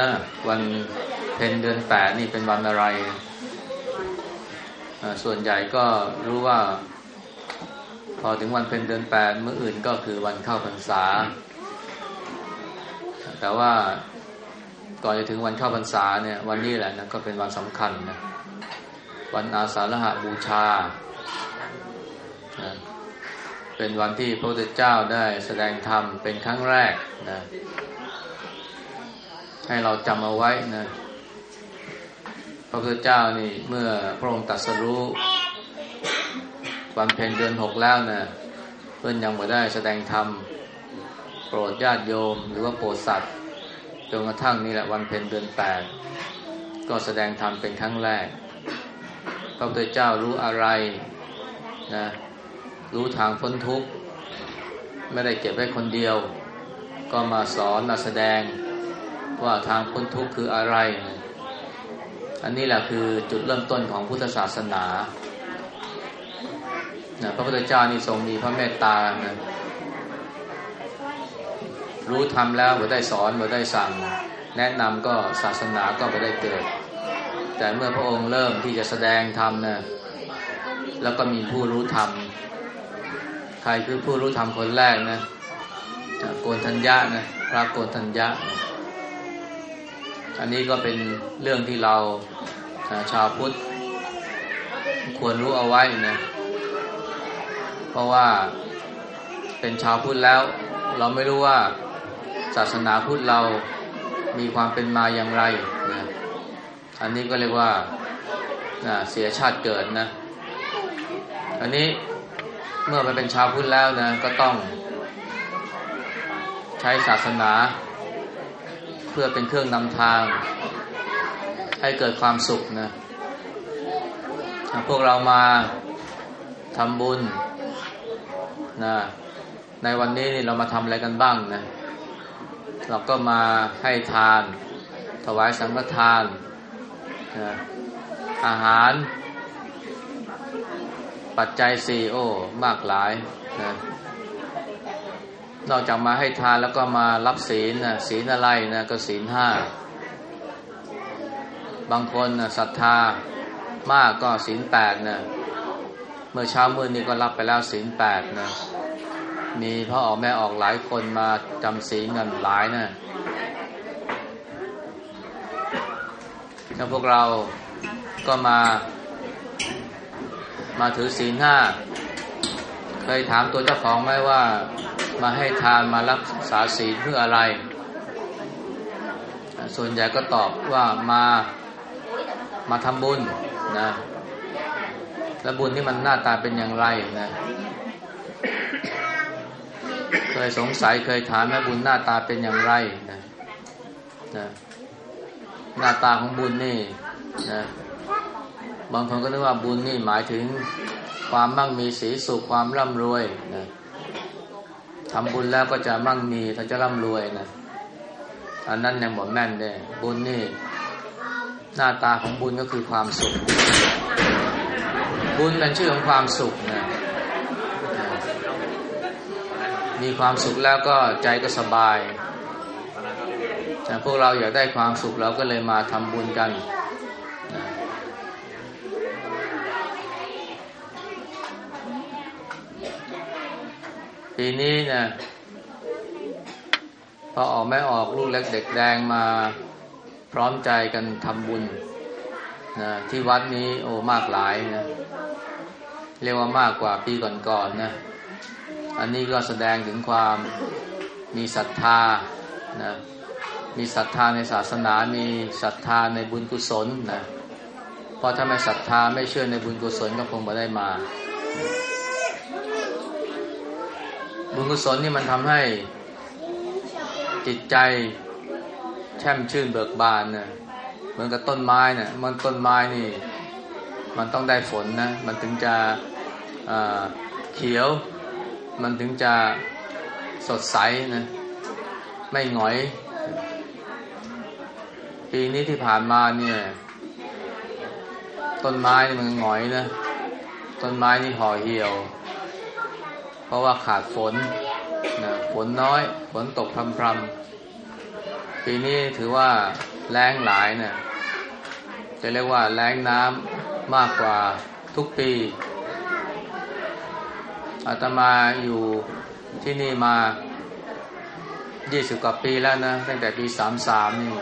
นะ วันเพ็ญเดือนแปดนี่เป็นวันอะไร ส่วนใหญ่ก็รู้ว่า พอถึงวันเพ็ญเดือนแปดเมื่ออื่นก็คือวันเข้าพรรษา แต่ว่าก่อนจะถึงวันเข้าพรรษาเนี่ยวันนี้แหละนะก็เป็นวันสำคัญนะวันอาสาฬหบูชา เป็นวันที่พระพุทธเจ้าได้แสดงธรรมเป็นครั้งแรกนะ ให้เราจำเอาไว้นะพระพุทธเจ้านี่เมื่อพระองค์ตรัสรู้วันเพ็ญเดือนหกแล้วนะเพื่อนยังไม่ได้แสดงธรรมโปรดญาติโยม หรือว่าโปรดสัตว์จนกระทั่งนี่แหละวันเพ็ญเดือนแปดก็แสดงธรรมเป็นครั้งแรก พระพุทธเจ้ารู้อะไรนะรู้ทางพ้นทุกข์ ไม่ได้เก็บไว้คนเดียว ก็มาสอนมาแสดง ว่าทางพ้นทุกข์คืออะไร อันนี้แหละคือจุดเริ่มต้นของพุทธศาสนานะพระพุทธเจ้านี่ทรงมีพระเมตตานะรู้ทำแล้วไม่ได้สอนไม่ได้สั่ง แนะนำก็ศาสนาก็ไม่ได้เกิด แต่เมื่อพระองค์เริ่มที่จะแสดงธรรมนะแล้วก็มีผู้รู้ธรรม ใครคือผู้รู้ธรรมคนแรกนะโกนทัญญานะพระโกนทัญญา อันนี้ก็เป็นเรื่องที่เราชาวพุทธควรรู้เอาไว้นะ เพราะว่าเป็นชาวพุทธแล้ว เราไม่รู้ว่าศาสนาพุทธเรามีความเป็นมาอย่างไรนะอันนี้ก็เรียกว่าเสียชาติเกิดนะ อันนี้เมื่อไปเป็นชาวพุทธแล้วนะ ก็ต้องใช้ศาสนา พื่อเป็นเครื่องนำทาง ให้เกิดความสุขนะพวกเรามาทำบุญนะในวันนี้เรามาทำอะไรกันบ้างนะเราก็มาให้ทาน ถวายสังฆทานนะอาหาร ปัจจัยสี่โอ้มากหลายนะ นอกจากมาให้ทานแล้วก็มารับศีลนะศีลอะไรนะก็ศีลห้าบางคนนะศรัทธามากก็ศีลแปดนะเมื่อเช้ามืดนี้ก็รับไปแล้วศีลแปดนะมีพ่อออกแม่ออกหลายคนมาจำศีลกันหลายนะแล้วพวกเราก็มา มาถือศีลห้าเคยถามตัวเจ้าของไหมว่า มาให้ทานมารักษาศีลเพื่ออะไร ส่วนใหญ่ก็ตอบว่ามามาทำบุญนะแล้วบุญที่มันหน้าตาเป็นอย่างไรนะเคยสงสัยเคยถามแม่บุญหน้าตาเป็นอย่างไรนะนะหน้าตาของบุญนี่นะบางคนก็นึกว่าบุญนี่หมายถึงความมั่งมีสีสุขความร่ำรวยนะ ทำบุญแล้วก็จะมั่งมีถ้าจะร่ำรวยนะอันนั้นยังหมดแม่นเด้บุญนี่ หน้าตาของบุญก็คือความสุข บุญเป็นชื่อของความสุขนะมีความสุขแล้วก็ใจก็สบายแต่พวกเราอยากได้ความสุขเราก็เลยมาทำบุญกัน ปีนี้เนี่ยพอออกไม่ออกลูกเล็กเด็กแดงมาพร้อมใจกันทำบุญนะที่วัดนี้โอ้มากหลายนะเรียกว่ามากกว่าปีก่อนๆนนะอันนี้ก็แสดงถึงความมีศรัทธานะมีศรัทธาในศาสนา มีศรัทธาในบุญกุศลนะเพราะถ้าไม่ศรัทธาไม่เชื่อในบุญกุศลก็คงไม่ได้มา บุญกุศลนี่มันทำให้จิตใจแช่มชื่นเบิกบานนะเหมือนกับต้นไม้เนะี่ยมันต้นไม้นี่ มันต้องได้ฝนนะ มันถึงจะเขียว มันถึงจะสดใสนะ ไม่หงอย ปีนี้ที่ผ่านมาเนี่ย ต้นไม้มันหงอยนะ ต้นไม้นี่ห่อเหี่ยว เพราะว่าขาดฝนนะฝนน้อย ฝนตกพรำๆปีนี้ถือว่าแรงหลายเนะี่ยจะเรียกว่าแรงน้ำมากกว่าทุกปีอาตมาอยู่ที่นี่มา20กว่าปีแล้วนะ ตั้งแต่ปี33นี่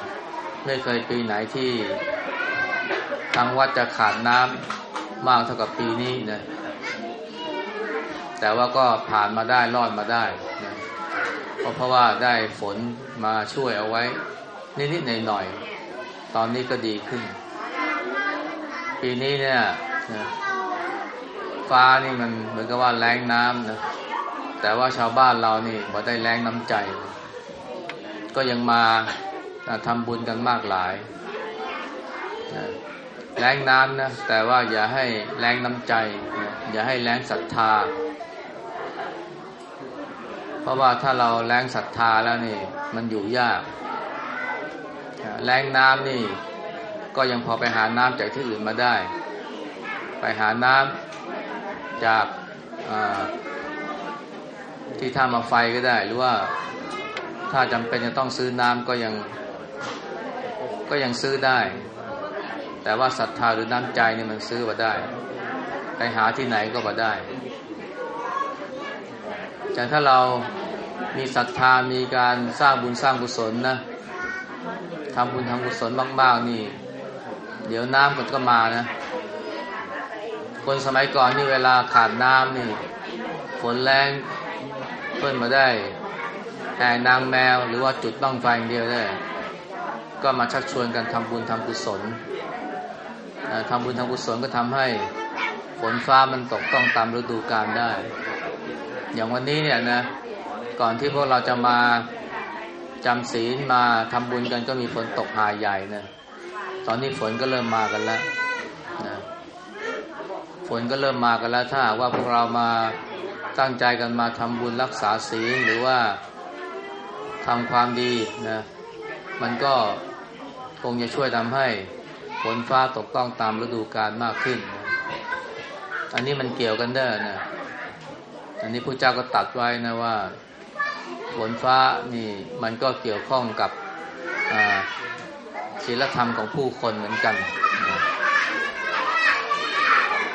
ไม่เคยปีไหนที่ทางวัดจะขาดน้ำมากเท่ากับปีนี้นะ แต่ว่าก็ผ่านมาได้รอดมาได้นะเพราะเพราะว่าได้ฝนมาช่วยเอาไว้ นิดๆหน่อยๆตอนนี้ก็ดีขึ้น ปีนี้เนี่ยนะฟ้านี่มันเหมือนกับว่าแรงน้ำนะแต่ว่าชาวบ้านเรานี่พอได้แรงน้ำใจ ก็ยังมาทำบุญกันมากหลายนะแรงน้ำนะแต่ว่าอย่าให้แรงน้ำใจนะอย่าให้แรงศรัทธา เพราะว่าถ้าเราแรงศรัทธาแล้วนี่ มันอยู่ยาก แรงน้ำนี่ ก็ยังพอไปหาน้ำจากที่อื่นมาได้ ไปหาน้ำจากที่ท่ามาไฟก็ได้ หรือว่าถ้าจำเป็นจะต้องซื้อน้ำก็ยังก็ยังซื้อได้ แต่ว่าศรัทธาหรือน้ำใจนี่มันซื้อมาได้ ไปหาที่ไหนก็มาได้ แต่ถ้าเรามีศรัทธามีการสร้างบุญสร้างกุศลนะทำบุญทำกุศลมากๆนี่ เดี๋ยวน้ำมันก็มานะ คนสมัยก่อนนี่เวลาขาดน้ำนี่ ฝนแรงเพิ่นมาได้แต่นางแมวหรือว่าจุดต้องไฟเดียวได้ ก็มาชักชวนกันทำบุญทำกุศลทำบุญทำกุศลก็ทำให้ฝนฟ้ามันตกต้องตามฤดูกาลได้ อย่างวันนี้เนี่ยนะ ก่อนที่พวกเราจะมาจำศีลมาทำบุญกันก็มีฝนตกหาใหญ่นะตอนนี้ฝนก็เริ่มมากันแล้วนะฝนก็เริ่มมากันแล้ว ถ้าว่าพวกเรามาตั้งใจกันมาทำบุญรักษาศีลหรือว่าทำความดีนะมันก็คงจะช่วยทำให้ฝนฟ้าตกต้องตามฤดูกาลมากขึ้น อันนี้มันเกี่ยวกันเด้อนะ อันนี้พระเจ้าก็ตัดไว้นะว่าฝนฟ้านี่มันก็เกี่ยวข้องกับศีลธรรมของผู้คนเหมือนกันนะ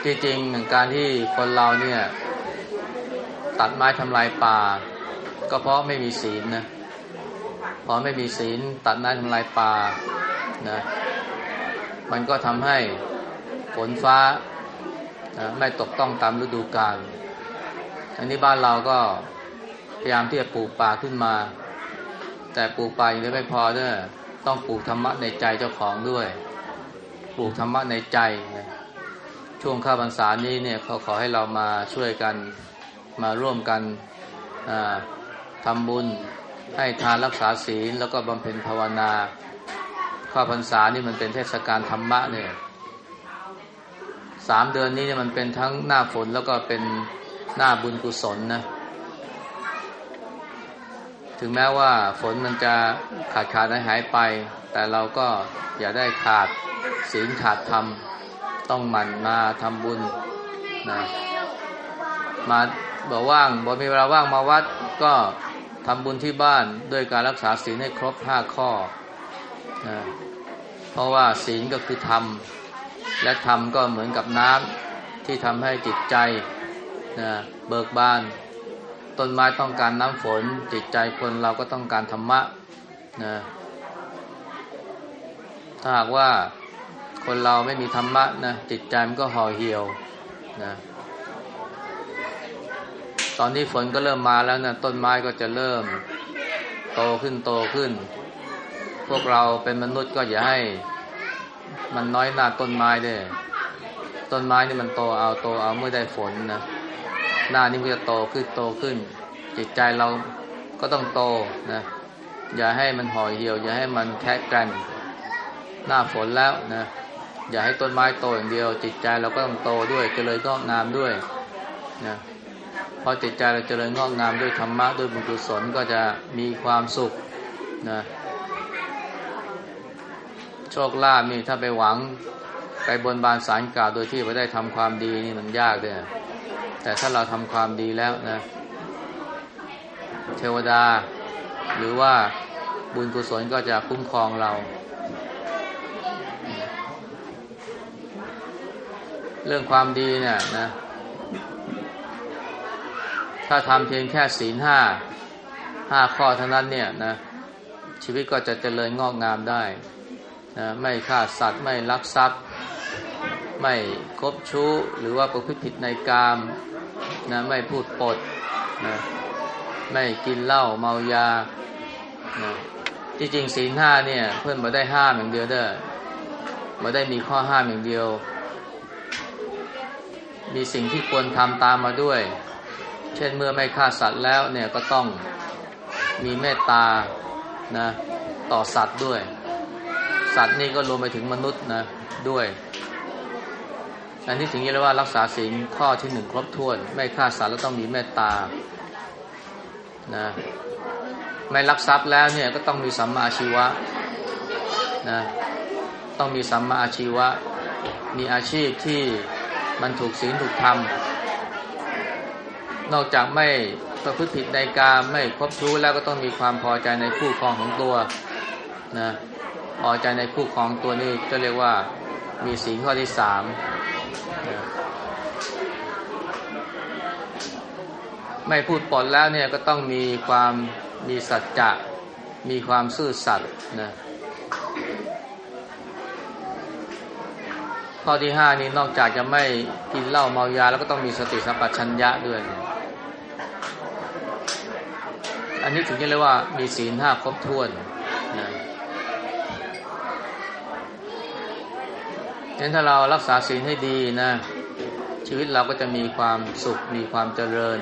จริงๆการที่คนเราเนี่ย ตัดไม้ทำลายป่า ก็เพราะไม่มีศีลนะพอไม่มีศีลตัดไม้ทำลายป่านะมันก็ทำให้ฝนฟ้านะไม่ตกต้องตามฤดูกาล อันนี้บ้านเราก็พยายามที่จะปลูกป่าขึ้นมา แต่ปลูกป่าอย่างนี้ไม่พอเด้อต้องปลูกธรรมะในใจเจ้าของด้วย ปลูกธรรมะในใจนะช่วงข้าพรรษานี้เนี่ยเขาขอให้เรามาช่วยกันมาร่วมกันทำบุญให้ทานรักษาศีลแล้วก็บำเพ็ญภาวนาข้าพรรษานี่มันเป็นเทศกาลธรรมะเนี่ยสามเดือนนี้เนี่ยมันเป็นทั้งหน้าฝนแล้วก็เป็น หน้าบุญกุศลนะ ถึงแม้ว่าฝนมันจะขาดขาดหายไป แต่เราก็อย่าได้ขาดศีลขาดธรรม ต้องหมั่นมาทำบุญนะมาบอกว่างบอกมีเวลาว่างมาวัดก็ทำบุญที่บ้านด้วยการรักษาศีลให้ครบห้าข้อนะเพราะว่าศีลก็คือธรรม และธรรมก็เหมือนกับน้ำที่ทำให้จิตใจ นะเบิกบาน ต้นไม้ต้องการน้ำฝน จิตใจคนเราก็ต้องการธรรมะนะถ้าหากว่าคนเราไม่มีธรรมะนะจิตใจมันก็ห่อเหี่ยวนะตอนนี้ฝนก็เริ่มมาแล้วนะต้นไม้ก็จะเริ่มโตขึ้นโตขึ้น พวกเราเป็นมนุษย์ก็อย่าให้ มันน้อยหน้าต้นไม้ด้วยต้นไม้นี่มันโตเอาโตเอาเมื่อได้ฝนนะ หน้านี่มันจะโตขึ้นโตขึ้น จิตใจเราก็ต้องโตนะอย่าให้มันห่อเหี่ยว อย่าให้มันแคะกัน หน้าฝนแล้วนะอย่าให้ต้นไม้โตอย่างเดียว จิตใจเราก็ต้องโตด้วยเจริญงอกงามด้วยนะพอจิตใจเราเจริญงอกงามด้วยธรรมะด้วยบุญกุศลก็จะมีความสุขนะโชคลาภนี่ถ้าไปหวังไปบนบานสารกล่าวโดยที่ไม่ได้ทำความดีนี่มันยากเลย แต่ถ้าเราทำความดีแล้วนะเทวดา หรือว่าบุญกุศลก็จะคุ้มครองเรา เรื่องความดีเนี่ยนะ ถ้าทำเพียงแค่ศีลห้าห้าข้อเท่านั้นเนี่ยนะชีวิตก็จะเจริญงอกงามได้นะไม่ฆ่าสัตว์ไม่ลักทรัพย์ ไม่คบชู้ หรือว่าประพฤติผิดในกามนะไม่พูดปดนะไม่กินเหล้าเมายานะที่จริงศีลห้าเนี่ย เพื่อนมาได้ห้ามอย่างเดียวเด้อมาได้มีข้อห้ามอย่างเดียว มีสิ่งที่ควรทำตามมาด้วย เช่นเมื่อไม่ฆ่าสัตว์แล้วเนี่ยก็ต้องมีเมตตานะต่อสัตว์ด้วย สัตว์นี่ก็รวมไปถึงมนุษย์นะด้วย อันนี้ถึงเรียกว่ารักษาศีลข้อที่หนึ่งครบถ้วน ไม่ฆ่าสัตว์แล้วต้องมีเมตตานะไม่ลักทรัพย์แล้วเนี่ยก็ต้องมีสัมมาอาชีวะนะต้องมีสัมมาอาชีวะ มีอาชีพที่มันถูกศีลถูกธรรมนอกจากไม่ประพฤติผิดในการไม่คบชู้แล้วก็ต้องมีความพอใจในคู่ครองของตัวนะพอใจในคู่ครองตัวนี้จะเรียกว่ามีศีลข้อที่สาม ไม่พูดปดแล้วเนี่ยก็ต้องมีความมีสัจจะ มีความซื่อสัตย์นะข้อที่ห้านี่นอกจากจะไม่กินเหล้าเมายา แล้วก็ต้องมีสติสัมปชัญญะด้วย อันนี้ถึงจะเรียกว่ามีศีลห้าครบถ้วนนะ งั้นถ้าเรารักษาศีลให้ดีนะ ชีวิตเราก็จะมีความสุขมีความเจริญ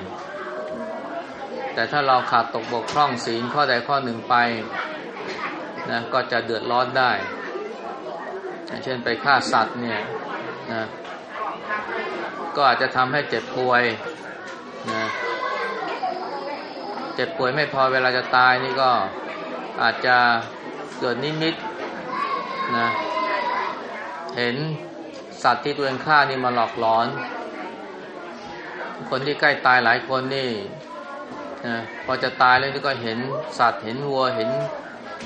แต่ถ้าเราขาดตกบกพร่องศีลข้อใดข้อหนึ่งไปนะก็จะเดือดร้อนได้ เช่นไปฆ่าสัตว์เนี่ยนะก็อาจจะทำให้เจ็บป่วยนะเจ็บป่วยไม่พอเวลาจะตายนี่ก็อาจจะเกิดนิมิตนะ เห็นสัตว์ที่ตัวเองฆ่านี่มาหลอกหลอน คนที่ใกล้ตายหลายคนนี่นะพอจะตายแล้วก็เห็นสัตว์เห็นวัวเห็น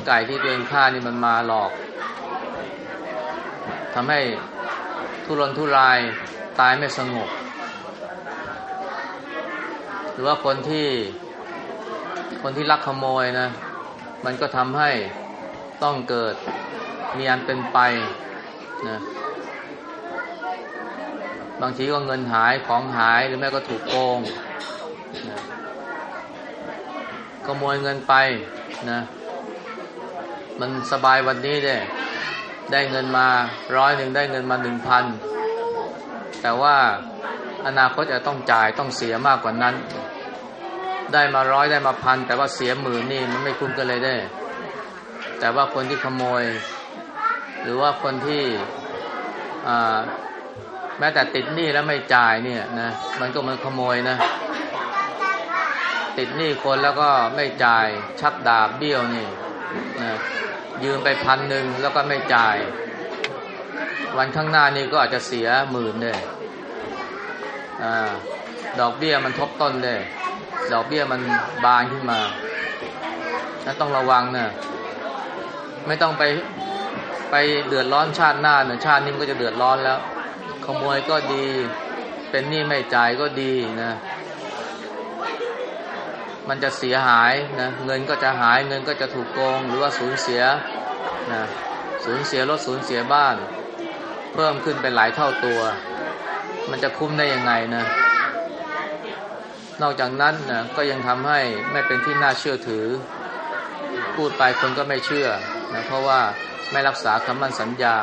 ไก่ที่ตัวเองฆ่านี่มันมาหลอกทำให้ทุรนทุรายตายไม่สงบ หรือว่าคนที่คนที่ลักขโมยนะ มันก็ทำให้ต้องเกิดมีอันเป็นไป นะบางทีก็เงินหายของหายหรือแม่ก็ถูกโกงนะขโมยเงินไปนะ มันสบายวันนี้ได้ได้เงินมาร้อยหนึ่งได้เงินมาหนึ่งพันแต่ว่าอนาคตจะต้องจ่ายต้องเสียมากกว่านั้น ได้มาร้อยได้มาพันแต่ว่าเสียหมื่นนี่มันไม่คุ้มกันเลยได้ แต่ว่าคนที่ขโมย หรือว่าคนที่แม้แต่ติดหนี้แล้วไม่จ่ายเนี่ยนะมันก็มันขโมยนะ ติดหนี้คนแล้วก็ไม่จ่ายชักดาบเบี้ยวนี่นะยืมไปพันหนึ่งแล้วก็ไม่จ่าย วันข้างหน้านี้ก็อาจจะเสียหมื่นเลยอดอกเบี้ยมันทบต้นเลยดอกเบี้ยมันบานขึ้นมานั้นต้องระวังนะไม่ต้องไป ไปเดือดร้อนชาติหน้านะชาตินี้ก็จะเดือดร้อนแล้ว ขโมยก็ดี เป็นหนี้ไม่จ่ายก็ดีนะ มันจะเสียหายนะเงินก็จะหายเงินก็จะถูกโกง หรือว่าสูญเสียนะสูญเสียรถสูญเสียบ้าน เพิ่มขึ้นเป็นหลายเท่าตัว มันจะคุ้มได้ยังไงนะนอกจากนั้นนะก็ยังทำให้ไม่เป็นที่น่าเชื่อถือ พูดไปคนก็ไม่เชื่อ นะเพราะว่าไม่รักษาคำมั่นสัญญา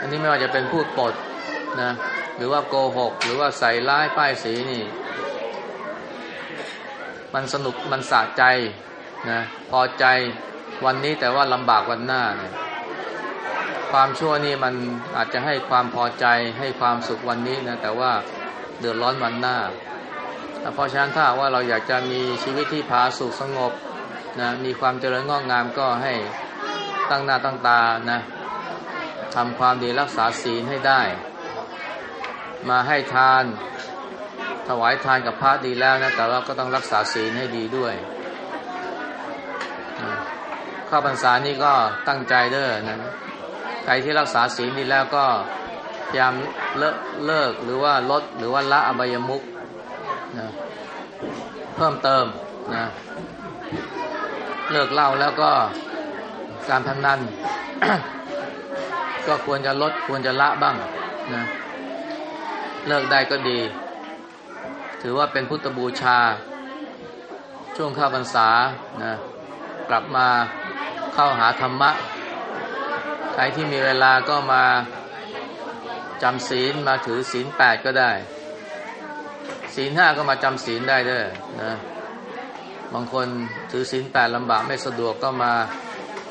อันนี้ไม่ว่าจะเป็นพูดปดนะหรือว่าโกหก หรือว่าใส่ร้ายป้ายสีนี่ มันสนุกมันสะใจนะพอใจวันนี้แต่ว่าลำบากวันหน้าเนี่ยความชั่วนี่มันอาจจะให้ความพอใจให้ความสุขวันนี้นะแต่ว่าเดือดร้อนวันหน้า เพราะฉะนั้นถ้าว่าเราอยากจะมีชีวิตที่ผาสุขสงบ นะมีความเจริญงอกงามก็ให้ตั้งหน้าตั้งตานะทำความดีรักษาศีลให้ได้ มาให้ทาน ถวายทานกับพระดีแล้วนะแต่ว่าก็ต้องรักษาศีลให้ดีด้วยข้าพรรษานี่ก็ตั้งใจเด้อนะใครที่รักษาศีลดีแล้วก็พยายามเลิกเลิกหรือว่าลดหรือว่าละอบายมุกนะเพิ่มเติมนะ เลิกเล่าแล้วก็การพนัน ก็ควรจะลดควรจะละบ้างนะเลิกได้ก็ดี ถือว่าเป็นพุทธบูชา ช่วงข้าพรรษานะกลับมาเข้าหาธรรมะ ใครที่มีเวลาก็มาจำศีลมาถือศีลแปดก็ได้ ศีลห้าก็มาจำศีลได้ด้วยนะ บางคนถือศีลแปดลำบากไม่สะดวกก็มา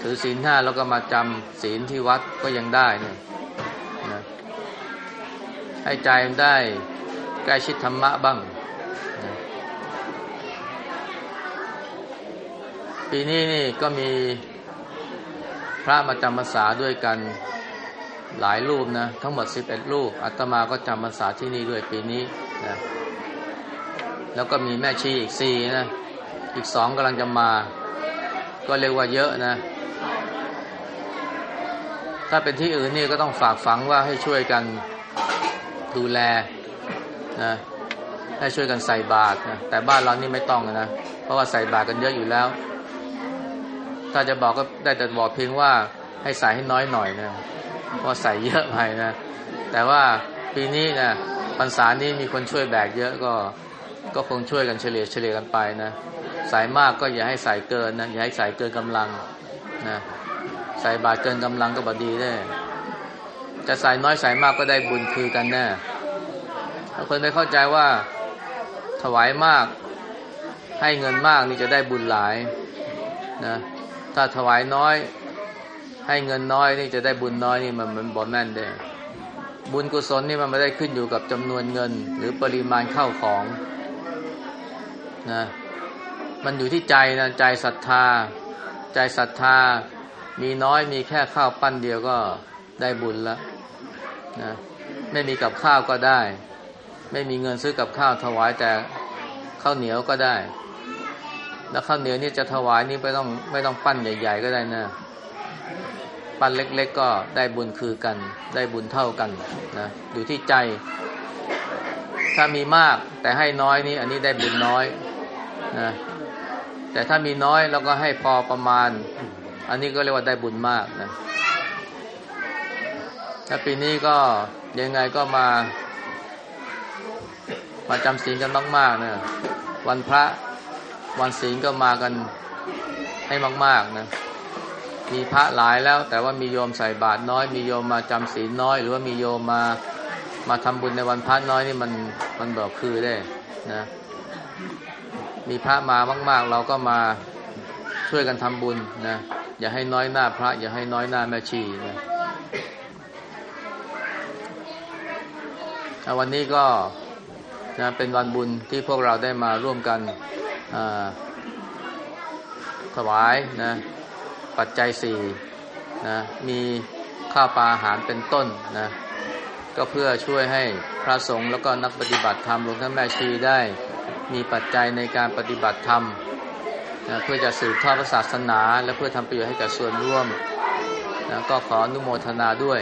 ถือศีลห้าแล้วก็มาจำศีลที่วัดก็ยังได้เนี่ยนะให้ใจมันได้ใกล้ชิดธรรมะบ้างนะปีนี้นี่ก็มีพระมาจำพรรษาด้วยกันหลายรูปนะทั้งหมด 11 รูปอาตมาก็จำพรรษาที่นี่ด้วยปีนี้นะแล้วก็มีแม่ชีอีกสี่นะ อีกสองกำลังจะมา ก็เรียกว่าเยอะนะ ถ้าเป็นที่อื่นนี่ก็ต้องฝากฝังว่าให้ช่วยกันดูแลนะให้ช่วยกันใส่บาตรนะแต่บ้านเรานี่ไม่ต้องนะ เพราะว่าใส่บาตรกันเยอะอยู่แล้ว ถ้าจะบอกก็ได้แต่บอกเพียงว่าให้ใส่ให้น้อยหน่อยนะเพราะใส่เยอะไปนะ แต่ว่าปีนี้นะพรรษานี้มีคนช่วยแบกเยอะก็ก็คงช่วยกันเฉลี่ยเฉลี่ยกันไปนะ ใส่มากก็อย่าให้ใส่เกินนะอย่าให้ใส่เกินกำลังนะใส่บาตรเกินกำลังก็บดีได้จะใส่น้อยใส่มากก็ได้บุญคือกันแน่ถ้าคนไม่เข้าใจว่าถวายมาก ให้เงินมากนี่จะได้บุญหลายนะถ้าถวายน้อย ให้เงินน้อยนี่จะได้บุญน้อยนี่มันมันบอแม่นได้บุญกุศลนี่มันไม่ได้ขึ้นอยู่กับจำนวนเงิน หรือปริมาณเข้าของนะ มันอยู่ที่ใจนะใจศรัทธา ใจศรัทธา มีน้อยมีแค่ข้าวปั้นเดียวก็ได้บุญแล้วนะไม่มีกับข้าวก็ได้ ไม่มีเงินซื้อกับข้าวถวายแต่ข้าวเหนียวก็ได้ แล้วข้าวเหนียวนี่จะถวายนี่ไม่ต้องไม่ต้องปั้นใหญ่ ๆ ก็ได้นะปั้นเล็ก ๆ ก็ได้บุญคือกัน ได้บุญเท่ากันนะอยู่ที่ใจ ถ้ามีมากแต่ให้น้อยนี่อันนี้ได้บุญน้อยนะ แต่ถ้ามีน้อยแล้วก็ให้พอประมาณ อันนี้ก็เรียกว่าได้บุญมากนะถ้าปีนี้ก็ยังไงก็มา มาจำศีลกันมากๆนะวันพระวันศีลก็มากันให้มาก ๆนะมีพระหลายแล้ว แต่ว่ามีโยมใส่บาตรน้อย มีโยมมาจำศีลน้อย หรือว่ามีโยมมามาทำบุญในวันพระน้อยนี่มันมันบอกคือได้นะ มีพระมามาก ๆ เราก็มาช่วยกันทำบุญนะอย่าให้น้อยหน้าพระ อย่าให้น้อยหน้าแม่ชีนะวันนี้ก็นะเป็นวันบุญที่พวกเราได้มาร่วมกันถวายนะปัจจัยสี่นะมีข้าวปลาอาหารเป็นต้นนะก็เพื่อช่วยให้พระสงฆ์แล้วก็นักปฏิบัติธรรมรวมทั้งแม่ชีได้ มีปัจจัยในการปฏิบัติธรรมนะเพื่อจะสืบทอดศาสนา และเพื่อทำประโยชน์ให้กับส่วนร่วมนะก็ขออนุโมทนาด้วย